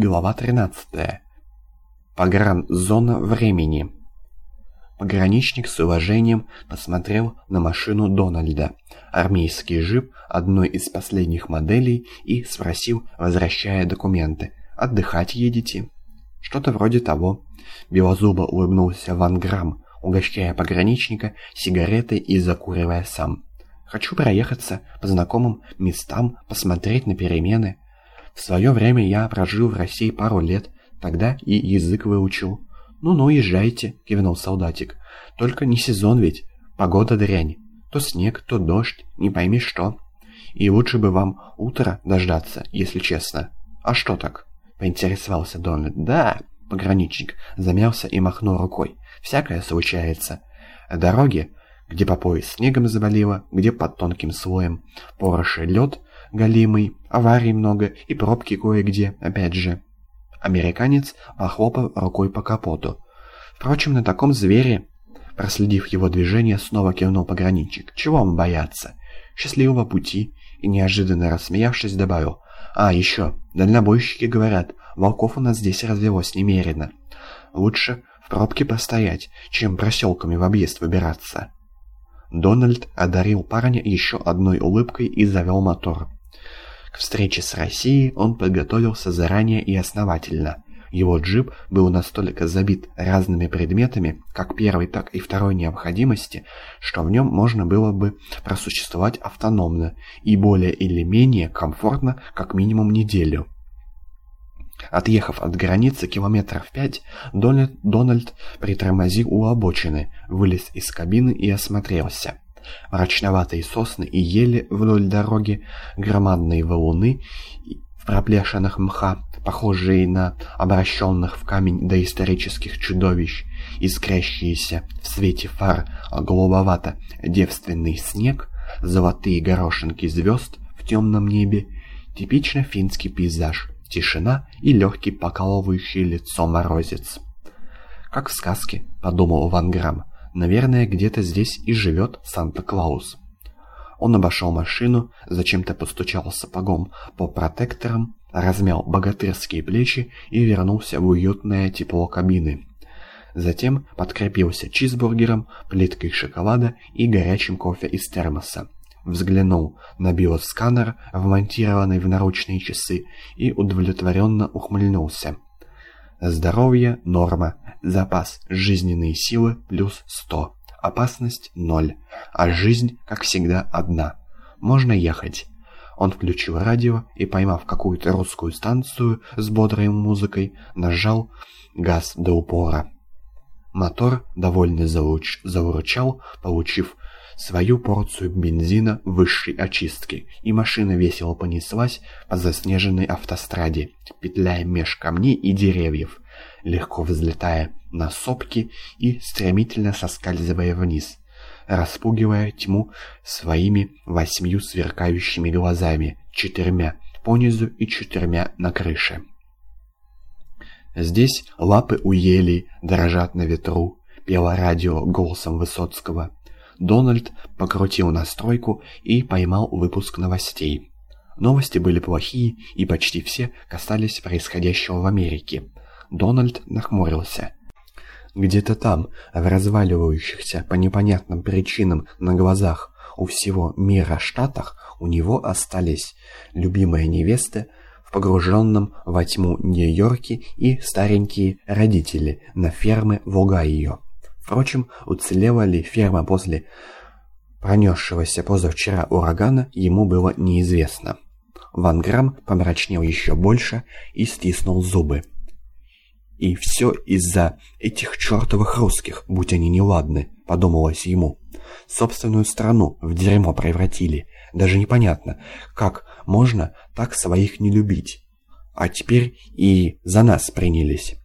Глава 13. Погранзона времени. Пограничник с уважением посмотрел на машину Дональда, армейский джип одной из последних моделей, и спросил, возвращая документы, «Отдыхать едете?» «Что-то вроде того». Белозубо улыбнулся Ван Грамм, угощая пограничника сигаретой и закуривая сам. «Хочу проехаться по знакомым местам, посмотреть на перемены». В свое время я прожил в России пару лет, тогда и язык выучил. «Ну-ну, езжайте», — кивнул солдатик. «Только не сезон ведь, погода дрянь. То снег, то дождь, не пойми что. И лучше бы вам утро дождаться, если честно». «А что так?» — поинтересовался Дональд. «Да», — пограничник замялся и махнул рукой. «Всякое случается. Дороги, где по пояс снегом завалило, где под тонким слоем пороши лед, галимый, аварий много и пробки кое-где, опять же. Американец похлопал рукой по капоту. Впрочем, на таком звере, проследив его движение, снова кивнул пограничник. Чего вам бояться? Счастливого пути. И неожиданно рассмеявшись, добавил. А, еще, дальнобойщики говорят, волков у нас здесь развелось немерено. Лучше в пробке постоять, чем проселками в объезд выбираться. Дональд одарил парня еще одной улыбкой и завел мотор. К встрече с Россией он подготовился заранее и основательно. Его джип был настолько забит разными предметами, как первой, так и второй необходимости, что в нем можно было бы просуществовать автономно и более или менее комфортно как минимум неделю. Отъехав от границы километров пять, Дональд, Дональд притормозил у обочины, вылез из кабины и осмотрелся. Мрачноватые сосны и ели вдоль дороги, громадные валуны в проплешинах мха, похожие на обращенных в камень доисторических чудовищ, искрящиеся в свете фар голубовато-девственный снег, золотые горошинки звезд в темном небе, типично финский пейзаж, тишина и легкий покалывающий лицо морозец. «Как в сказке», — подумал Ван Грамм, Наверное, где-то здесь и живет Санта-Клаус. Он обошел машину, зачем-то постучал сапогом по протекторам, размял богатырские плечи и вернулся в уютное тепло кабины. Затем подкрепился чизбургером, плиткой шоколада и горячим кофе из термоса. Взглянул на биосканер, вмонтированный в наручные часы, и удовлетворенно ухмыльнулся. Здоровье – норма, запас жизненной силы плюс 100, опасность 0, а жизнь, как всегда, одна. Можно ехать. Он включил радио и, поймав какую-то русскую станцию с бодрой музыкой, нажал газ до упора. Мотор довольно зауч... заурчал, получив свою порцию бензина высшей очистки, и машина весело понеслась по заснеженной автостраде, петляя меж камней и деревьев, легко взлетая на сопки и стремительно соскальзывая вниз, распугивая тьму своими восьмью сверкающими глазами, четырьмя понизу и четырьмя на крыше. Здесь лапы у ели дрожат на ветру, пело радио голосом Высоцкого. Дональд покрутил настройку и поймал выпуск новостей. Новости были плохие, и почти все касались происходящего в Америке. Дональд нахмурился. Где-то там, в разваливающихся по непонятным причинам на глазах у всего мира штатах, у него остались любимая невеста в погруженном во тьму Нью-Йорке и старенькие родители на ферме в Огайо. Впрочем, уцелела ли ферма после пронесшегося позавчера урагана, ему было неизвестно. Ван Грамм помрачнел еще больше и стиснул зубы. И все из-за этих чертовых русских, будь они неладны, подумалось ему. Собственную страну в дерьмо превратили. Даже непонятно, как можно так своих не любить. А теперь и за нас принялись.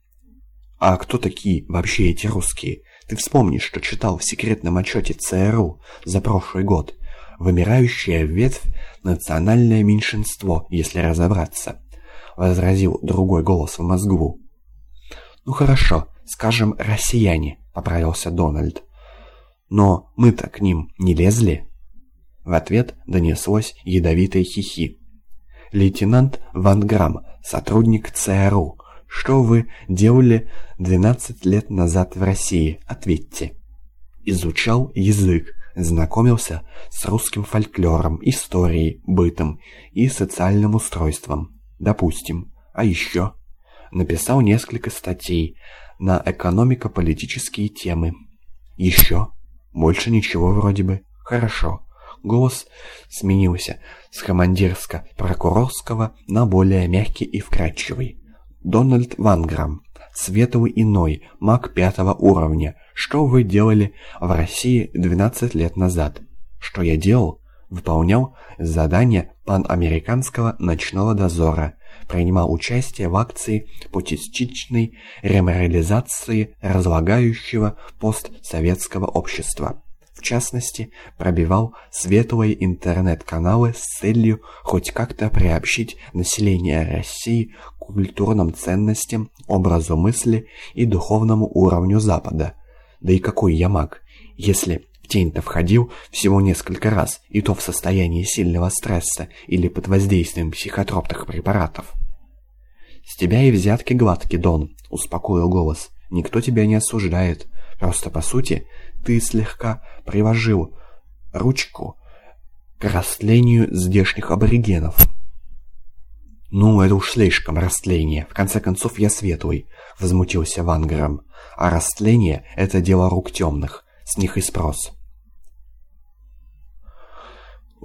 А кто такие вообще эти русские? Ты вспомни, что читал в секретном отчете ЦРУ за прошлый год. Вымирающая ветвь – национальное меньшинство, если разобраться. Возразил другой голос в мозгу. «Ну хорошо, скажем, россияне», — поправился Дональд. «Но мы-то к ним не лезли?» В ответ донеслось ядовитое хихи. Лейтенант Ван Грамм, сотрудник ЦРУ. Что вы делали 12 лет назад в России? Ответьте. Изучал язык, знакомился с русским фольклором, историей, бытом и социальным устройством. Допустим. А еще? Написал несколько статей на экономико-политические темы. Еще? Больше ничего вроде бы. Хорошо. Голос сменился с командирско-прокурорского на более мягкий и вкрадчивый. Дональд Ванграм, светлый иной, маг пятого уровня. Что вы делали в России 12 лет назад? Что я делал? Выполнял задание панамериканского ночного дозора. Принимал участие в акции по частичной реморализации разлагающего постсоветского общества частности, пробивал светлые интернет-каналы с целью хоть как-то приобщить население России к культурным ценностям, образу мысли и духовному уровню Запада. Да и какой я маг, если в тень-то входил всего несколько раз, и то в состоянии сильного стресса или под воздействием психотропных препаратов. «С тебя и взятки гладкий, Дон», — успокоил голос. «Никто тебя не осуждает. Просто, по сути, ты слегка приложил ручку к растлению здешних аборигенов. «Ну, это уж слишком растление. В конце концов, я светлый», — возмутился Вангером. «А растление — это дело рук темных. С них и спрос».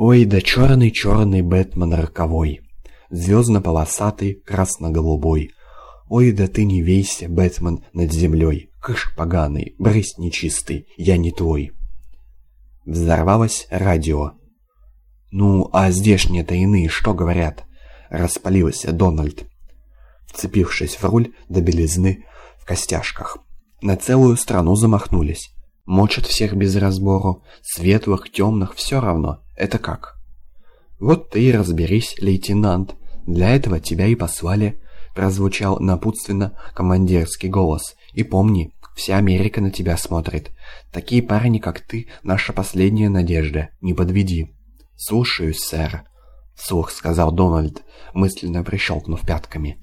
Ой, да черный-черный Бэтмен роковой, Звездно-полосатый, красно-голубой. Ой, да ты не вейся, Бэтмен, над землей. Кыш поганый, брысь нечистый, я не твой. Взорвалось радио. «Ну, а здешние-то иные что говорят?» Распалился Дональд, вцепившись в руль до белизны в костяшках. На целую страну замахнулись. Мочат всех без разбору, светлых, темных, все равно. Это как? Вот ты и разберись, лейтенант. Для этого тебя и послали. Прозвучал напутственно командирский голос. И помни, Вся Америка на тебя смотрит. Такие парни, как ты, наша последняя надежда. Не подведи». «Слушаюсь, сэр», — вслух сказал Дональд, мысленно прищелкнув пятками.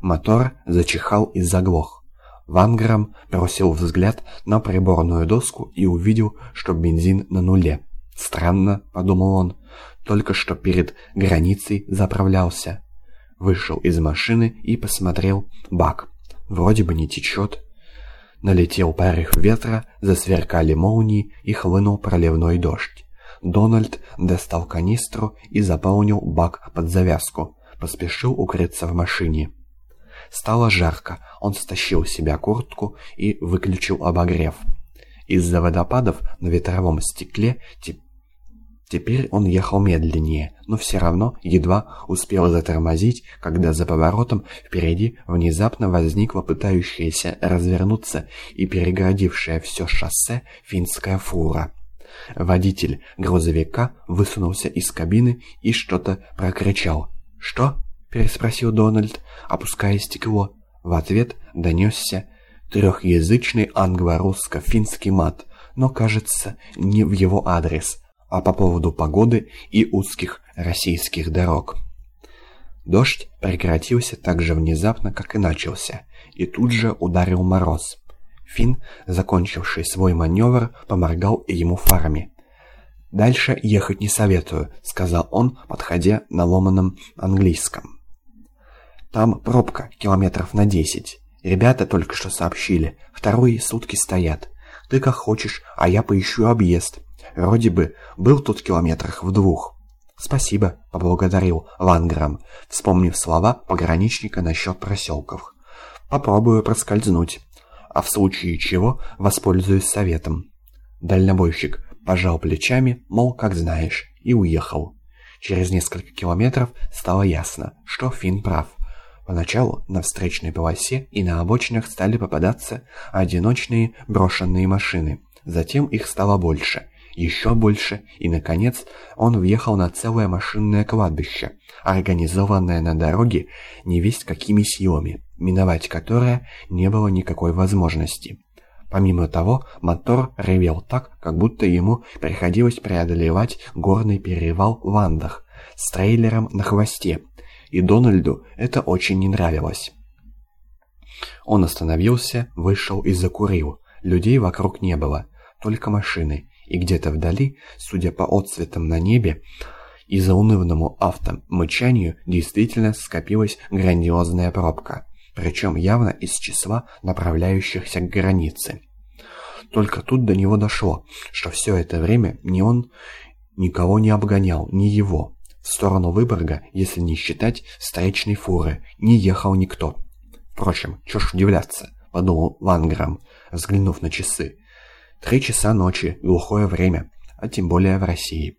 Мотор зачихал и заглох. Ванграм бросил взгляд на приборную доску и увидел, что бензин на нуле. «Странно», — подумал он, — «только что перед границей заправлялся». Вышел из машины и посмотрел бак. Вроде бы не течет. Налетел порыв ветра, засверкали молнии и хлынул проливной дождь. Дональд достал канистру и заполнил бак под завязку. Поспешил укрыться в машине. Стало жарко, он стащил с себя куртку и выключил обогрев. Из-за водопадов на ветровом стекле Теперь он ехал медленнее, но все равно едва успел затормозить, когда за поворотом впереди внезапно возникла пытающаяся развернуться и перегородившая все шоссе финская фура. Водитель грузовика высунулся из кабины и что-то прокричал. «Что?» – переспросил Дональд, опуская стекло. В ответ донесся трехязычный англо-русско-финский мат, но, кажется, не в его адрес – а по поводу погоды и узких российских дорог. Дождь прекратился так же внезапно, как и начался, и тут же ударил мороз. Финн, закончивший свой маневр, поморгал ему фарами. «Дальше ехать не советую», — сказал он, подходя на ломаном английском. «Там пробка километров на десять. Ребята только что сообщили, вторые сутки стоят. Ты как хочешь, а я поищу объезд. Вроде бы был тут километрах в двух. «Спасибо», — поблагодарил Ланграм, вспомнив слова пограничника насчет проселков. «Попробую проскользнуть, а в случае чего воспользуюсь советом». Дальнобойщик пожал плечами, мол, как знаешь, и уехал. Через несколько километров стало ясно, что Финн прав. Поначалу на встречной полосе и на обочинах стали попадаться одиночные брошенные машины. Затем их стало больше, еще больше, и, наконец, он въехал на целое машинное кладбище, организованное на дороге невесть какими силами, миновать которое не было никакой возможности. Помимо того, мотор ревел так, как будто ему приходилось преодолевать горный перевал в Андах с трейлером на хвосте, и Дональду это очень не нравилось. Он остановился, вышел и закурил. Людей вокруг не было, только машины, и где-то вдали, судя по отцветам на небе, и заунывному автомычанию действительно скопилась грандиозная пробка, причем явно из числа направляющихся к границе. Только тут до него дошло, что все это время ни он никого не обгонял, ни его. В сторону Выборга, если не считать встречной фуры, не ехал никто. Впрочем, чё ж удивляться, подумал Ванграм, взглянув на часы. Три часа ночи, глухое время, а тем более в России.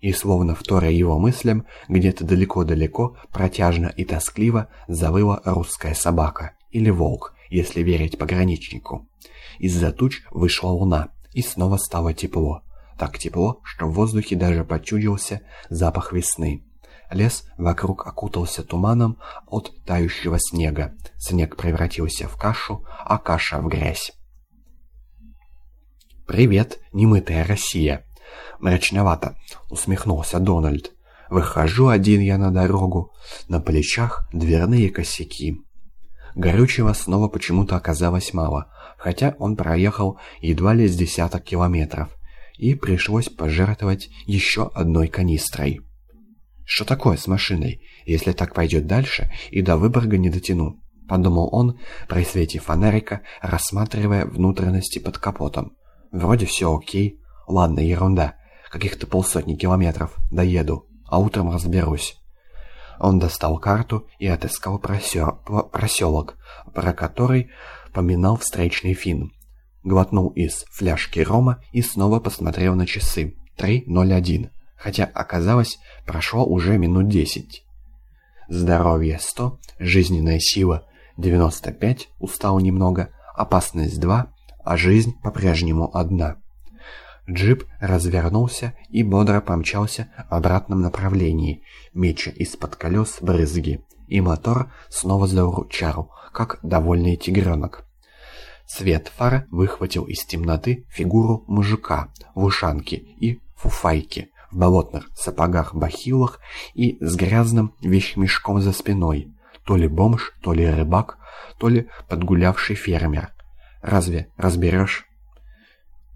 И словно вторя его мыслям, где-то далеко-далеко, протяжно и тоскливо завыла русская собака, или волк, если верить пограничнику. Из-за туч вышла луна, и снова стало тепло. Так тепло, что в воздухе даже почудился запах весны. Лес вокруг окутался туманом от тающего снега. Снег превратился в кашу, а каша в грязь. «Привет, немытая Россия!» «Мрачновато», — усмехнулся Дональд. «Выхожу один я на дорогу, на плечах дверные косяки». Горючего снова почему-то оказалось мало, хотя он проехал едва ли с десяток километров, и пришлось пожертвовать еще одной канистрой. «Что такое с машиной? Если так пойдет дальше, и до Выборга не дотяну», — подумал он при свете фонарика, рассматривая внутренности под капотом. «Вроде все окей. Ладно, ерунда. Каких-то полсотни километров. Доеду. А утром разберусь». Он достал карту и отыскал проселок, про который поминал встречный фин. Глотнул из фляжки рома и снова посмотрел на часы. 3.01. Хотя, оказалось, прошло уже минут 10. Здоровье 100, жизненная сила 95, устал немного, опасность 2, а жизнь по-прежнему одна. Джип развернулся и бодро помчался в обратном направлении, меча из-под колес брызги, и мотор снова заурчал, как довольный тигренок. Свет фар выхватил из темноты фигуру мужика в ушанке и фуфайке, в болотных сапогах-бахилах и с грязным вещмешком за спиной. То ли бомж, то ли рыбак, то ли подгулявший фермер. Разве разберешь?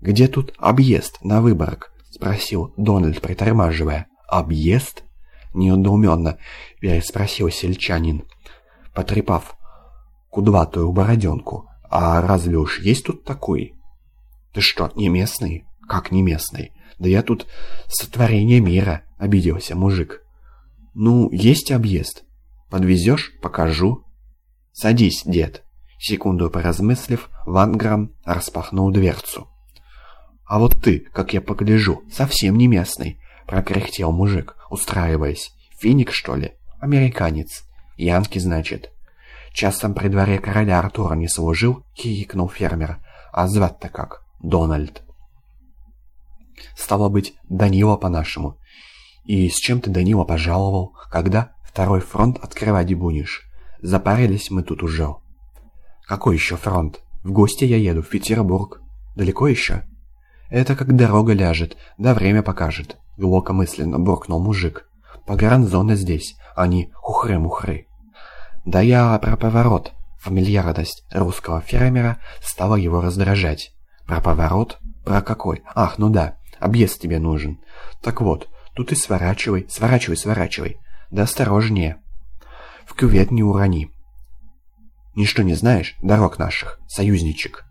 «Где тут объезд на Выборг?» — спросил Дональд, притормаживая. «Объезд?» — неудоуменно переспросил сельчанин, потрепав кудватую бороденку. «А разве уж есть тут такой?» «Ты что, не местный?» «Как не местный? Да я тут сотворение мира», — обиделся мужик. «Ну, есть объезд. Подвезешь? Покажу». «Садись, дед». Секунду поразмыслив, Ванграм распахнул дверцу. «А вот ты, как я погляжу, совсем не местный», — прокряхтел мужик, устраиваясь. «Финик, что ли? Американец. Янки, значит». «Часом при дворе короля Артура не служил?» — хихикнул фермер. «А звать-то как? Дональд». «Стало быть, Данила по-нашему. И с чем ты Данила пожаловал? Когда второй фронт открывать будешь? Запарились мы тут уже». «Какой еще фронт? В гости я еду, в Петербург. Далеко еще?» «Это как дорога ляжет, да время покажет», — глубокомысленно буркнул мужик. «Погранзона здесь, а не хухры-мухры». «Да я про поворот». Фамильярность русского фермера стала его раздражать. «Про поворот? Про какой? Ах, ну да, объезд тебе нужен. Так вот, тут и сворачивай, сворачивай, сворачивай. Да осторожнее. В кювет не урони. Ничто не знаешь дорог наших, союзничек».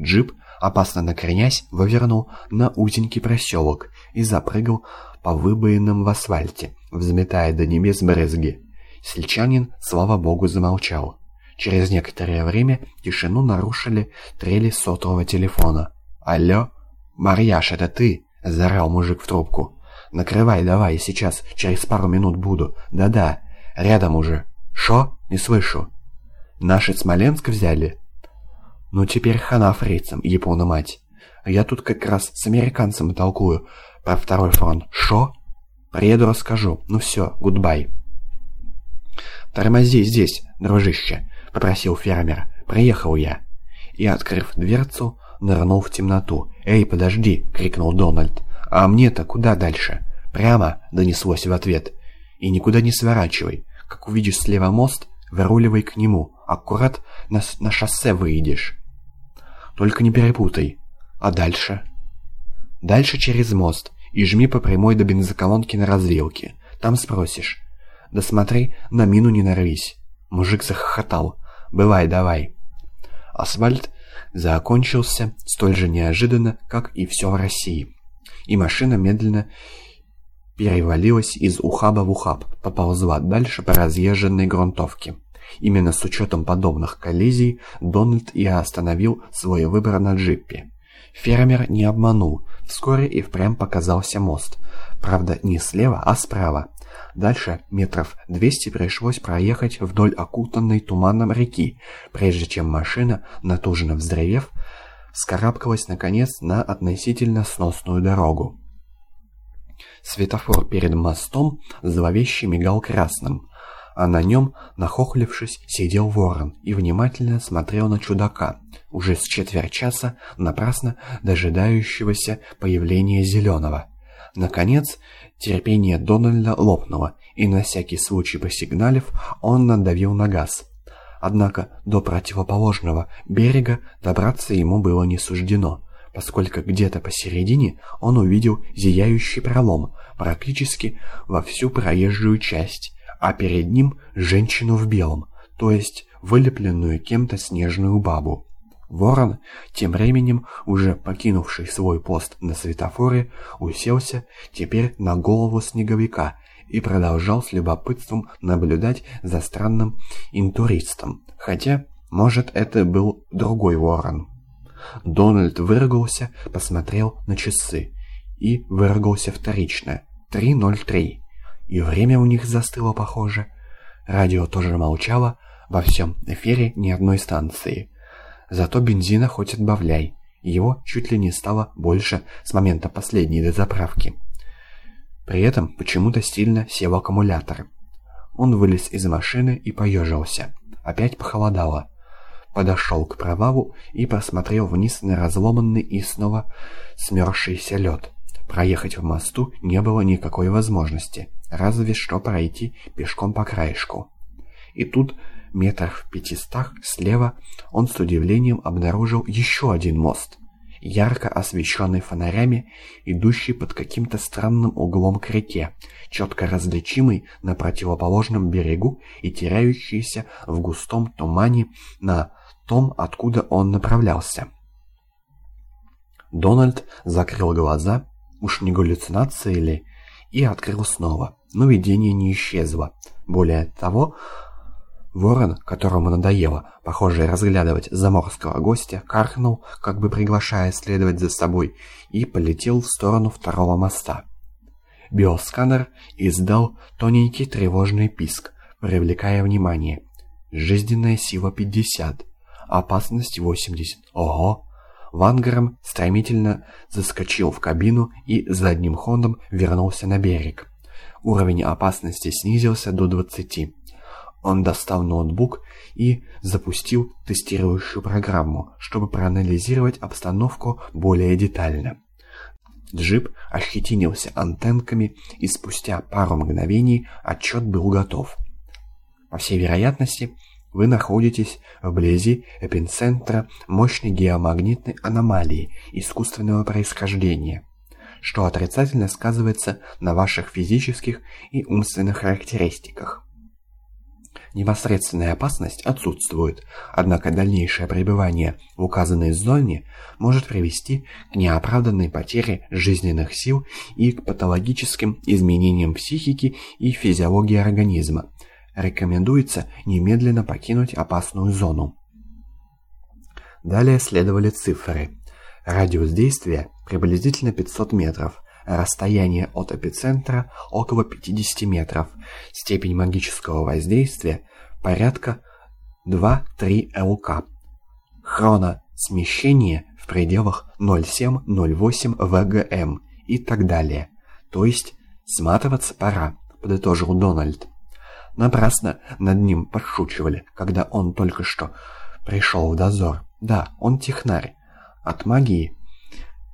Джип опасно накренясь, вывернул на узенький проселок и запрыгал по выбоинам в асфальте, взметая до небес брызги. Сельчанин, слава богу, замолчал. Через некоторое время тишину нарушили трели сотового телефона. «Алло? Марьяш, это ты?» – заорал мужик в трубку. «Накрывай давай, сейчас, через пару минут буду. Да-да, рядом уже. Шо? Не слышу». «Наши Смоленск взяли?» Ну теперь хана фрицам, япона мать. Я тут как раз с американцем толкую про второй фронт. Шо? Приеду расскажу. Ну все, гудбай. «Тормози здесь, дружище», — попросил фермер. «Приехал я». И, открыв дверцу, нырнул в темноту. «Эй, подожди!» — крикнул Дональд. «А мне-то куда дальше?» «Прямо!» — донеслось в ответ. «И никуда не сворачивай. как увидишь слева мост, выруливай к нему, аккурат на, на шоссе выйдешь. Только не перепутай. А дальше? Дальше через мост и жми по прямой до бензоколонки на развилке. Там спросишь. Да смотри, на мину не нарвись. Мужик захохотал. Бывай, давай. Асфальт закончился столь же неожиданно, как и все в России. И машина медленно перевалилась из ухаба в ухаб, поползла дальше по разъезженной грунтовке. Именно с учетом подобных коллизий Дональд и остановил свой выбор на джипе. Фермер не обманул, вскоре и впрямь показался мост. Правда, не слева, а справа. Дальше метров 200 пришлось проехать вдоль окутанной туманом реки, прежде чем машина, натужно вздревев, скарабкалась наконец на относительно сносную дорогу. Светофор перед мостом зловеще мигал красным, а на нем, нахохлившись, сидел ворон и внимательно смотрел на чудака, уже с четверть часа напрасно дожидающегося появления зеленого. Наконец, терпение Дональда лопнуло, и на всякий случай посигналив, он надавил на газ. Однако до противоположного берега добраться ему было не суждено, поскольку где-то посередине он увидел зияющий пролом практически во всю проезжую часть, а перед ним женщину в белом, то есть вылепленную кем-то снежную бабу. Ворон, тем временем уже покинувший свой пост на светофоре, уселся теперь на голову снеговика и продолжал с любопытством наблюдать за странным интуристом, хотя, может, это был другой ворон. Дональд выругался, посмотрел на часы и выругался вторично. 3.03. И время у них застыло, похоже. Радио тоже молчало, во всем эфире ни одной станции. Зато бензина хоть отбавляй. Его чуть ли не стало больше с момента последней дозаправки. При этом почему-то стильно сел аккумулятор. Он вылез из машины и поежился. Опять похолодало. Подошел к провалу и посмотрел вниз на разломанный и снова смерзшийся лед. Проехать в мосту не было никакой возможности, разве что пройти пешком по краешку. И тут, метров в пятистах слева, он с удивлением обнаружил еще один мост, ярко освещенный фонарями, идущий под каким-то странным углом к реке, четко различимый на противоположном берегу и теряющийся в густом тумане на том, откуда он направлялся. Дональд закрыл глаза Уж не галлюцинация ли? И открыл снова. Но видение не исчезло. Более того, ворон, которому надоело, похоже, разглядывать заморского гостя, каркнул, как бы приглашая следовать за собой, и полетел в сторону второго моста. Биосканер издал тоненький тревожный писк, привлекая внимание. Жизненная сила 50, опасность 80. Ого! Вангаром стремительно заскочил в кабину и задним ходом вернулся на берег. Уровень опасности снизился до 20. Он достал ноутбук и запустил тестирующую программу, чтобы проанализировать обстановку более детально. Джип ощетинился антенками, и спустя пару мгновений отчет был готов. По всей вероятности, вы находитесь вблизи эпицентра мощной геомагнитной аномалии искусственного происхождения, что отрицательно сказывается на ваших физических и умственных характеристиках. Непосредственная опасность отсутствует, однако дальнейшее пребывание в указанной зоне может привести к неоправданной потере жизненных сил и к патологическим изменениям психики и физиологии организма, Рекомендуется немедленно покинуть опасную зону. Далее следовали цифры. Радиус действия приблизительно 500 метров, расстояние от эпицентра около 50 метров, степень магического воздействия порядка 2-3 ЛК. Хроносмещение в пределах 0,7-0,8 ВГМ и так далее. То есть сматываться пора, подытожил Дональд. Напрасно над ним подшучивали, когда он только что пришел в дозор. Да, он технарь. От магии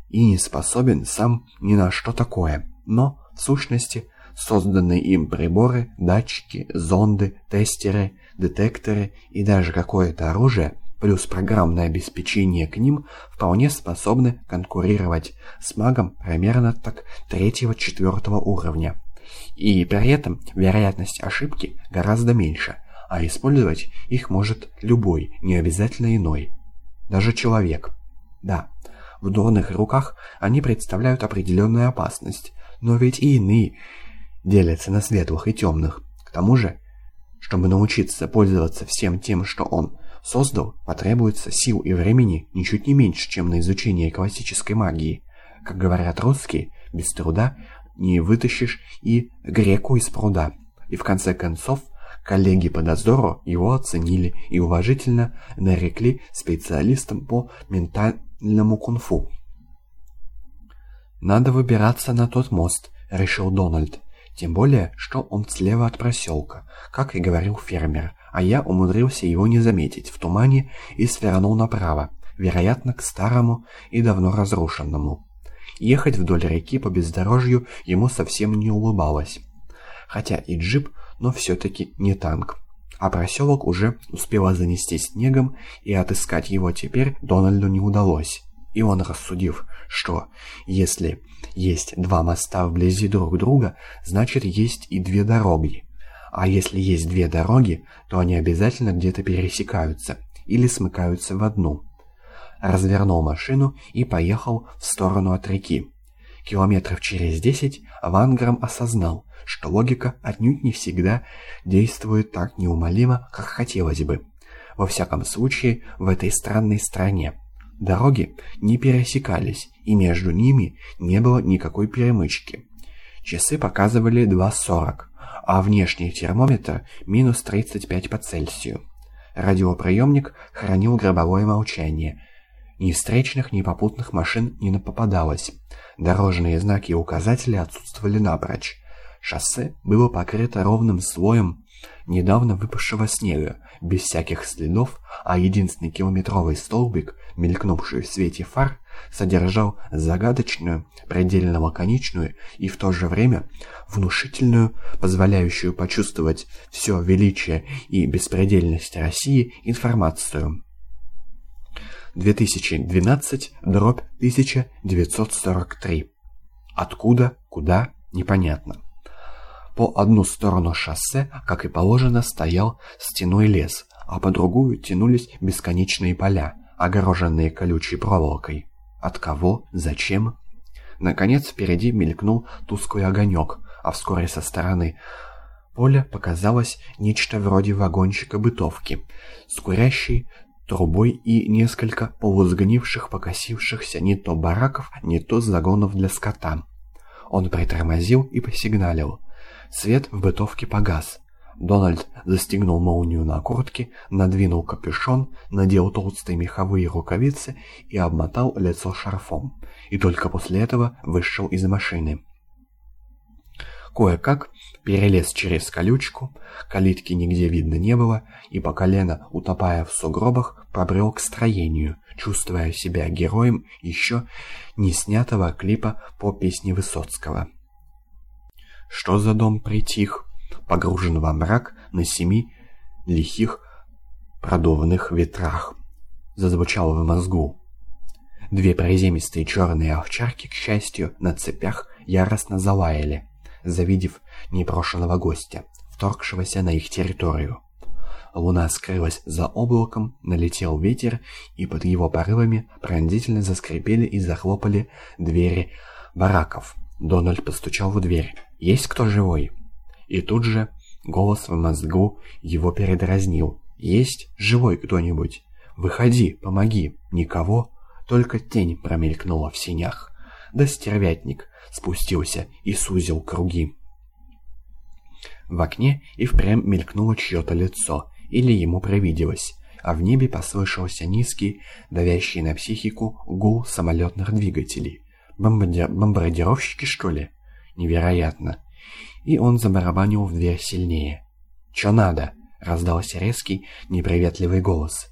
и не способен сам ни на что такое. Но, в сущности, Созданные им приборы, датчики, зонды, тестеры, детекторы и даже какое-то оружие, плюс программное обеспечение к ним, вполне способны конкурировать с магом примерно так третьего-четвертого уровня. И при этом вероятность ошибки гораздо меньше, а использовать их может любой, не обязательно иной. Даже человек. Да, в дурных руках они представляют определенную опасность, но ведь и иные делятся на светлых и темных. К тому же, чтобы научиться пользоваться всем тем, что он создал, потребуется сил и времени ничуть не меньше, чем на изучение классической магии. Как говорят русские, без труда не вытащишь и греку из пруда. И в конце концов, коллеги по дозору его оценили и уважительно нарекли специалистом по ментальному кунг-фу. «Надо выбираться на тот мост», — решил Дональд. Тем более, что он слева от проселка, как и говорил фермер, а я умудрился его не заметить в тумане и свернул направо, вероятно, к старому и давно разрушенному. Ехать вдоль реки по бездорожью ему совсем не улыбалось. Хотя и джип, но все-таки не танк. А проселок уже успела занести снегом, и отыскать его теперь Дональду не удалось. И он, рассудив, что если есть два моста вблизи друг друга, значит есть и две дороги. А если есть две дороги, то они обязательно где-то пересекаются или смыкаются в одну. Развернул машину и поехал в сторону от реки. Километров через десять Ванграм осознал, что логика отнюдь не всегда действует так неумолимо, как хотелось бы. Во всяком случае, в этой странной стране. Дороги не пересекались, и между ними не было никакой перемычки. Часы показывали 2.40, а внешний термометр минус 35 по Цельсию. Радиоприемник хранил гробовое молчание. Ни встречных, ни попутных машин не попадалось. Дорожные знаки и указатели отсутствовали напрочь. Шоссе было покрыто ровным слоем недавно выпавшего снега, без всяких следов, а единственный километровый столбик, мелькнувший в свете фар, содержал загадочную, предельно лаконичную и в то же время внушительную, позволяющую почувствовать все величие и беспредельность России информацию. 2012, дробь 1943. Откуда, куда, непонятно. По одну сторону шоссе, как и положено, стоял стеной лес, а по другую тянулись бесконечные поля, огороженные колючей проволокой. От кого? Зачем? Наконец впереди мелькнул тусклый огонек, а вскоре со стороны поля показалось нечто вроде вагончика бытовки с курящей трубой и несколько полусгнивших, покосившихся не то бараков, не то загонов для скота. Он притормозил и посигналил. Свет в бытовке погас. Дональд застегнул молнию на куртке, надвинул капюшон, надел толстые меховые рукавицы и обмотал лицо шарфом. И только после этого вышел из машины. Кое-как перелез через колючку, калитки нигде видно не было, и по колено, утопая в сугробах, пробрел к строению, чувствуя себя героем еще не снятого клипа по песне Высоцкого. Что за дом притих, погружен во мрак на семи лихих продованных ветрах? Зазвучало в мозгу. Две приземистые черные овчарки, к счастью, на цепях яростно залаяли, завидев непрошенного гостя, вторгшегося на их территорию. Луна скрылась за облаком, налетел ветер, и под его порывами пронзительно заскрипели и захлопали двери бараков. Дональд постучал в дверь. «Есть кто живой?» И тут же голос в мозгу его передразнил. «Есть живой кто-нибудь? Выходи, помоги!» «Никого?» Только тень промелькнула в синях. Да стервятник спустился и сузил круги. В окне и впрямь мелькнуло чье-то лицо, или ему привиделось, а в небе послышался низкий, давящий на психику гул самолетных двигателей. Бомбарди... Бомбардировщики, что ли? Невероятно. И он забарабанил в дверь сильнее. «Чё надо?» — раздался резкий, неприветливый голос.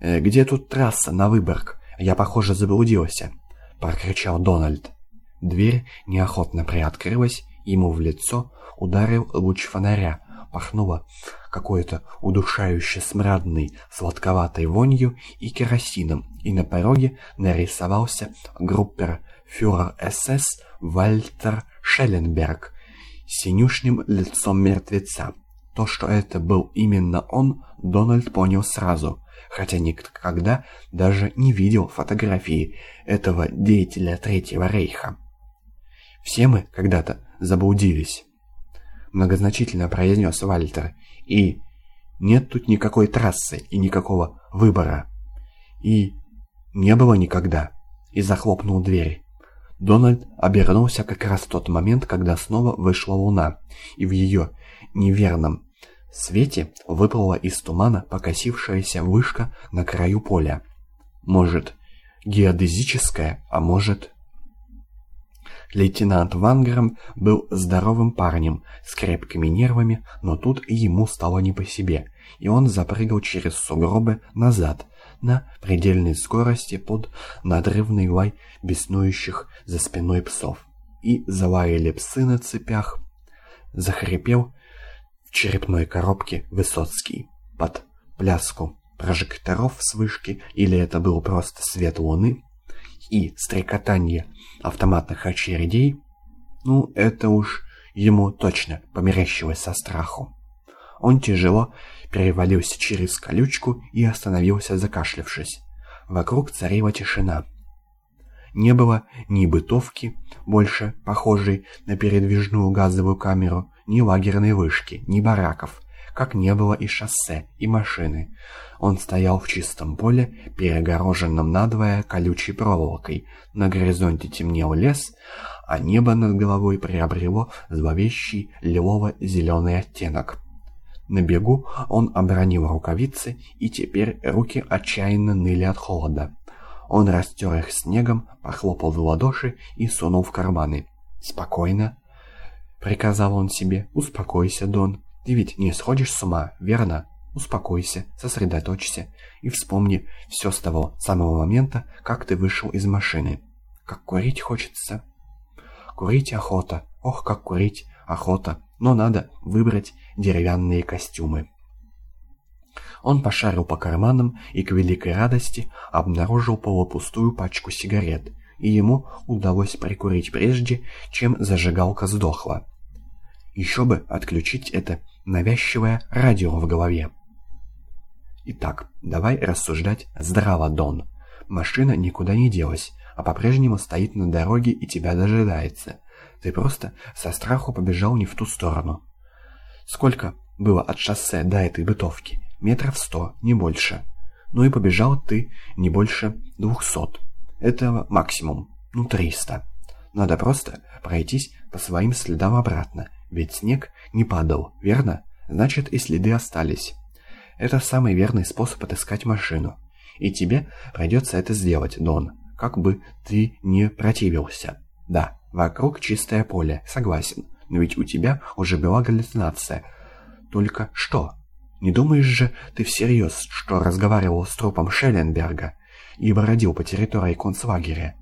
«Э, «Где тут трасса на Выборг? Я, похоже, заблудился», — прокричал Дональд. Дверь неохотно приоткрылась, Ему в лицо ударил луч фонаря, пахнуло какой-то удушающе смрадной сладковатой вонью и керосином, и на пороге нарисовался группер фюрер СС Вальтер Шелленберг с синюшним лицом мертвеца. То, что это был именно он, Дональд понял сразу, хотя никогда даже не видел фотографии этого деятеля Третьего Рейха. Все мы когда-то заблудились многозначительно произнес Вальтер. «И нет тут никакой трассы и никакого выбора. И не было никогда». И захлопнул дверь. Дональд обернулся как раз в тот момент, когда снова вышла луна, и в ее неверном свете выплыла из тумана покосившаяся вышка на краю поля. Может, геодезическая, а может... Лейтенант Вангером был здоровым парнем, с крепкими нервами, но тут ему стало не по себе, и он запрыгал через сугробы назад, на предельной скорости под надрывный лай беснующих за спиной псов. И залаяли псы на цепях. Захрипел в черепной коробке Высоцкий под пляску прожекторов с вышки, или это был просто свет луны, и стрекотание автоматных очередей, ну, это уж ему точно померещилось со страху. Он тяжело перевалился через колючку и остановился, закашлявшись. Вокруг царила тишина. Не было ни бытовки, больше похожей на передвижную газовую камеру, ни лагерной вышки, ни бараков, как не было и шоссе, и машины. Он стоял в чистом поле, перегороженном надвое колючей проволокой. На горизонте темнел лес, а небо над головой приобрело зловещий лилово-зеленый оттенок. На бегу он обронил рукавицы, и теперь руки отчаянно ныли от холода. Он растер их снегом, похлопал в ладоши и сунул в карманы. «Спокойно», — приказал он себе, — «успокойся, Дон. Ты ведь не сходишь с ума, верно?» Успокойся, сосредоточься и вспомни все с того самого момента, как ты вышел из машины. Как курить хочется. Курить охота. Ох, как курить охота. Но надо выбрать деревянные костюмы. Он пошарил по карманам и к великой радости обнаружил полупустую пачку сигарет, и ему удалось прикурить прежде, чем зажигалка сдохла. Еще бы отключить это навязчивое радио в голове. Итак, давай рассуждать здраво, Дон. Машина никуда не делась, а по-прежнему стоит на дороге и тебя дожидается. Ты просто со страху побежал не в ту сторону. Сколько было от шоссе до этой бытовки? Метров сто, не больше. Ну и побежал ты не больше двухсот. Это максимум, ну триста. Надо просто пройтись по своим следам обратно, ведь снег не падал, верно? Значит и следы остались. Это самый верный способ отыскать машину. И тебе придется это сделать, Дон, как бы ты не противился. Да, вокруг чистое поле, согласен, но ведь у тебя уже была галлюцинация. Только что? Не думаешь же ты всерьез, что разговаривал с трупом Шелленберга и бродил по территории концлагеря?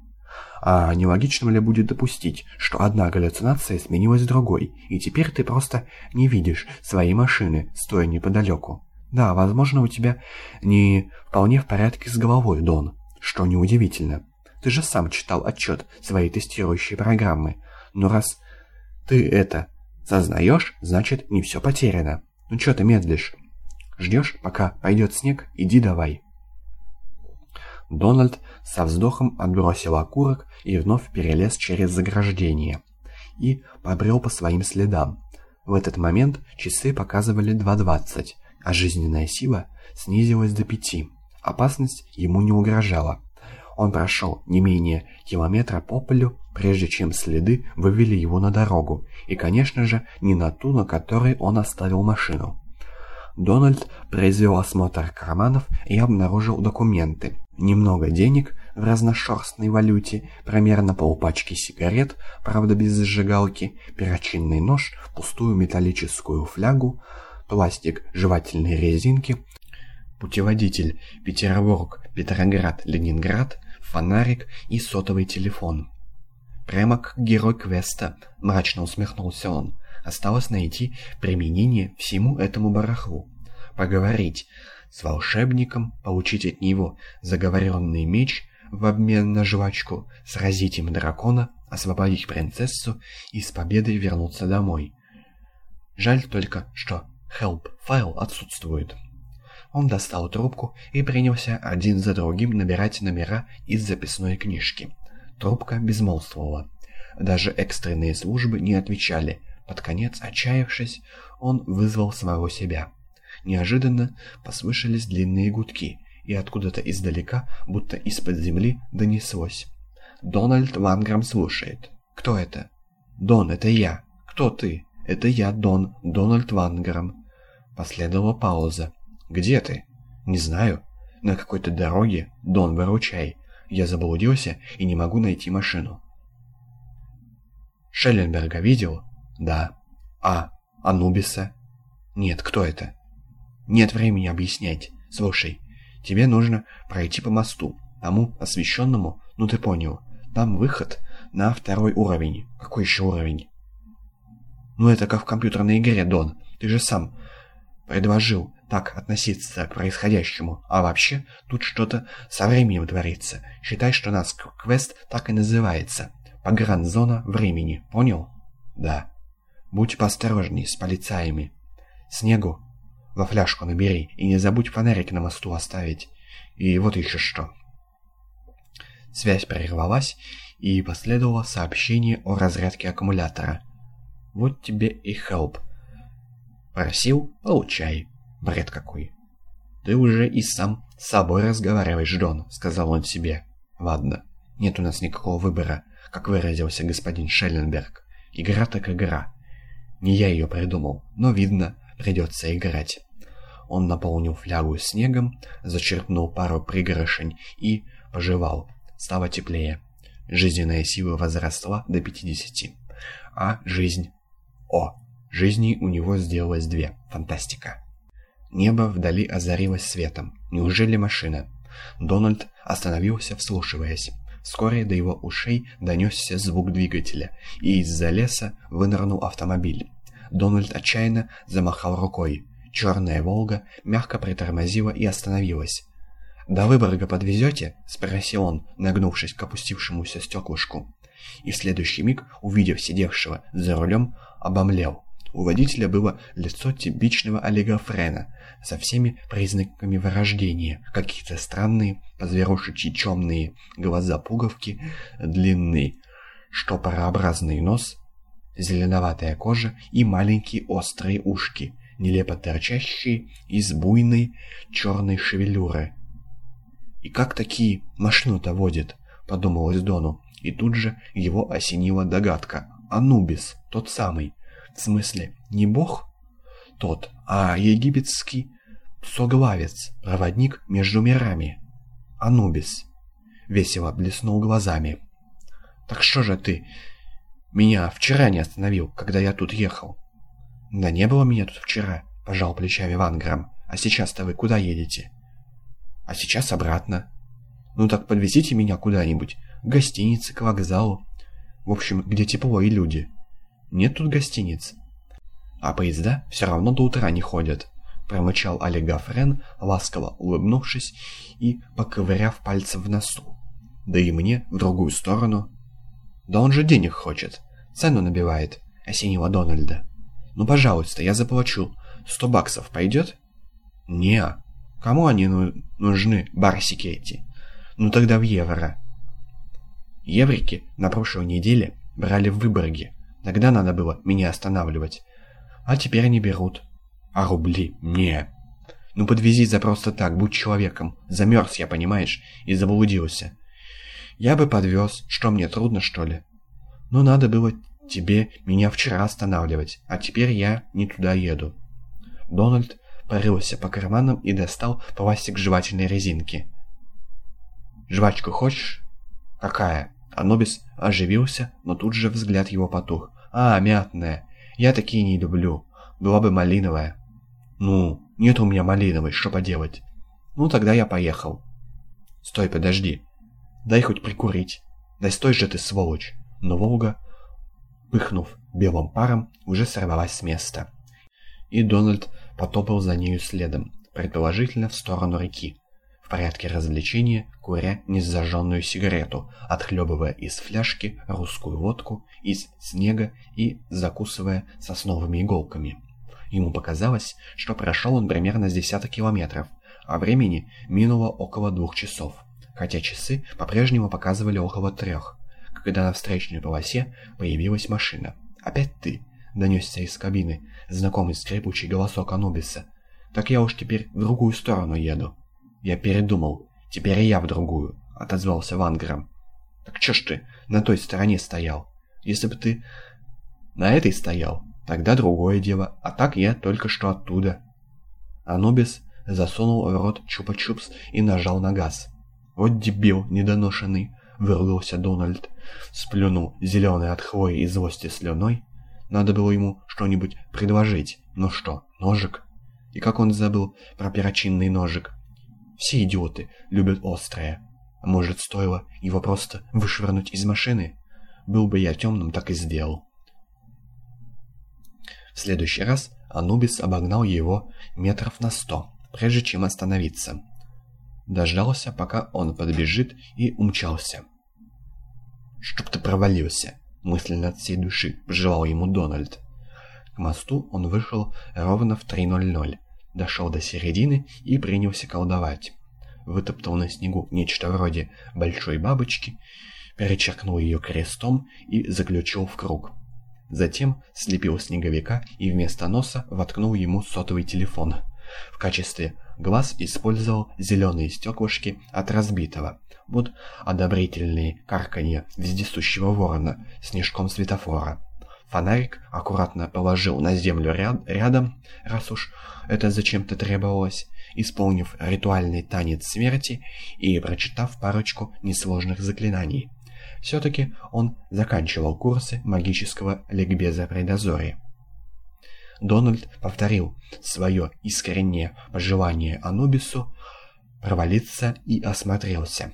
А нелогичным ли будет допустить, что одна галлюцинация сменилась другой, и теперь ты просто не видишь своей машины, стоя неподалеку? Да, возможно, у тебя не вполне в порядке с головой, Дон, что неудивительно. Ты же сам читал отчет своей тестирующей программы. Но раз ты это сознаешь, значит, не все потеряно. Ну что ты медлишь? Ждешь, пока пойдет снег? Иди давай. Дональд со вздохом отбросил окурок и вновь перелез через заграждение. И побрел по своим следам. В этот момент часы показывали 2.20 а жизненная сила снизилась до пяти. Опасность ему не угрожала. Он прошел не менее километра по полю, прежде чем следы вывели его на дорогу, и, конечно же, не на ту, на которой он оставил машину. Дональд произвел осмотр карманов и обнаружил документы. Немного денег в разношерстной валюте, примерно полпачки сигарет, правда без зажигалки, перочинный нож, пустую металлическую флягу, пластик жевательной резинки, путеводитель Петербург, Петроград, Ленинград, фонарик и сотовый телефон. Прямо как герой квеста, мрачно усмехнулся он. Осталось найти применение всему этому барахлу. Поговорить с волшебником, получить от него заговоренный меч в обмен на жвачку, сразить им дракона, освободить принцессу и с победой вернуться домой. Жаль только, что help файл отсутствует. Он достал трубку и принялся один за другим набирать номера из записной книжки. Трубка безмолвствовала. Даже экстренные службы не отвечали. Под конец, отчаявшись, он вызвал самого себя. Неожиданно послышались длинные гудки, и откуда-то издалека, будто из-под земли, донеслось. «Дональд Ванграм слушает». «Кто это?» «Дон, это я». «Кто ты?» «Это я, Дон, Дональд Ванграм». Последовала пауза. «Где ты?» «Не знаю. На какой-то дороге. Дон, выручай. Я заблудился и не могу найти машину». «Шелленберга видел?» «Да». «А, Анубиса?» «Нет, кто это?» «Нет времени объяснять. Слушай, тебе нужно пройти по мосту, тому освещенному, ну ты понял. Там выход на второй уровень. Какой еще уровень?» «Ну это как в компьютерной игре, Дон. Ты же сам предложил так относиться к происходящему. А вообще, тут что-то со временем творится. Считай, что наш квест так и называется. Погранзона времени. Понял? Да. Будь поосторожней с полицаями. Снегу во фляжку набери и не забудь фонарик на мосту оставить. И вот еще что. Связь прервалась, и последовало сообщение о разрядке аккумулятора. Вот тебе и help. Просил – получай. Бред какой. «Ты уже и сам с собой разговариваешь, Дон», — сказал он себе. «Ладно, нет у нас никакого выбора, как выразился господин Шелленберг. Игра так игра. Не я ее придумал, но, видно, придется играть». Он наполнил флягу снегом, зачерпнул пару пригоршень и пожевал. Стало теплее. Жизненная сила возросла до 50. А жизнь... О, жизней у него сделалось две. Фантастика. Небо вдали озарилось светом. Неужели машина? Дональд остановился, вслушиваясь. Вскоре до его ушей донесся звук двигателя, и из-за леса вынырнул автомобиль. Дональд отчаянно замахал рукой. Черная «Волга» мягко притормозила и остановилась. «До Выборга подвезете?» — спросил он, нагнувшись к опустившемуся стеклышку. И в следующий миг, увидев сидевшего за рулем, обомлел. У водителя было лицо типичного олигофрена, со всеми признаками вырождения, какие-то странные, позверушечьи темные глаза-пуговки, длинный штопорообразный нос, зеленоватая кожа и маленькие острые ушки, нелепо торчащие из буйной черной шевелюры. «И как такие машину-то водят?» — подумалось Дону, и тут же его осенила догадка. «Анубис, тот самый». В смысле, не бог? Тот, а египетский соглавец, проводник между мирами. Анубис. Весело блеснул глазами. Так что же ты меня вчера не остановил, когда я тут ехал? Да не было меня тут вчера, пожал плечами Ванграм. А сейчас-то вы куда едете? А сейчас обратно. Ну так подвезите меня куда-нибудь, к гостинице, к вокзалу. В общем, где тепло и люди. Нет тут гостиниц. А поезда все равно до утра не ходят, промычал Олегафрен, ласково улыбнувшись и поковыряв пальцем в носу. Да и мне в другую сторону. Да он же денег хочет. Цену набивает, осенила Дональда. Ну, пожалуйста, я заплачу. Сто баксов пойдет? не Кому они ну нужны, барсики эти? Ну тогда в евро. Еврики на прошлой неделе брали в Выборге. Тогда надо было меня останавливать. А теперь они берут. А рубли? Не. Ну подвези за просто так, будь человеком. Замерз я, понимаешь, и заблудился. Я бы подвез. Что мне, трудно, что ли? Ну надо было тебе меня вчера останавливать, а теперь я не туда еду. Дональд порылся по карманам и достал пластик жевательной резинки. «Жвачку хочешь?» «Какая?» Анубис оживился, но тут же взгляд его потух. «А, мятная. Я такие не люблю. Была бы малиновая». «Ну, нет у меня малиновой, что поделать?» «Ну, тогда я поехал». «Стой, подожди. Дай хоть прикурить». «Да стой же ты, сволочь. но Волга, пыхнув белым паром, уже сорвалась с места. И Дональд потопал за нею следом, предположительно в сторону реки, в порядке развлечения, куря незажженную сигарету, отхлебывая из фляжки русскую водку из снега и закусывая сосновыми иголками. Ему показалось, что прошел он примерно с десяток километров, а времени минуло около двух часов, хотя часы по-прежнему показывали около трех, когда на встречной полосе появилась машина. «Опять ты?» — донесся из кабины знакомый скрипучий голосок Анубиса. «Так я уж теперь в другую сторону еду». «Я передумал. Теперь и я в другую», — отозвался Ванграм. «Так чё ж ты на той стороне стоял? Если бы ты на этой стоял, тогда другое дело, а так я только что оттуда». Анубис засунул в рот чупа-чупс и нажал на газ. «Вот дебил недоношенный!» — выругался Дональд. Сплюнул зеленый от хвои и злости слюной. Надо было ему что-нибудь предложить. Ну что, ножик? И как он забыл про перочинный ножик? Все идиоты любят острое. А может, стоило его просто вышвырнуть из машины? Был бы я темным, так и сделал. В следующий раз Анубис обогнал его метров на сто прежде чем остановиться. Дождался, пока он подбежит и умчался. «Чтоб ты провалился!» — мысленно от всей души пожелал ему Дональд. К мосту он вышел ровно в 3.00, дошел до середины и принялся колдовать. Вытоптал на снегу нечто вроде большой бабочки, перечеркнул ее крестом и заключил в круг. Затем слепил снеговика и вместо носа воткнул ему сотовый телефон. В качестве глаз использовал зеленые стеклышки от разбитого. Вот одобрительные карканье вездесущего ворона снежком светофора. Фонарик аккуратно положил на землю ряд, рядом, раз уж это зачем-то требовалось, исполнив ритуальный танец смерти и прочитав парочку несложных заклинаний. Все-таки он заканчивал курсы магического ликбеза при дозоре. Дональд повторил свое искреннее пожелание Анубису провалиться и осмотрелся.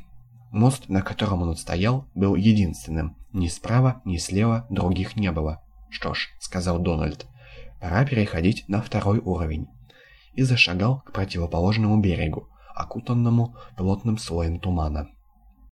Мост, на котором он стоял, был единственным. Ни справа, ни слева других не было. «Что ж», — сказал Дональд, — «пора переходить на второй уровень». И зашагал к противоположному берегу, окутанному плотным слоем тумана.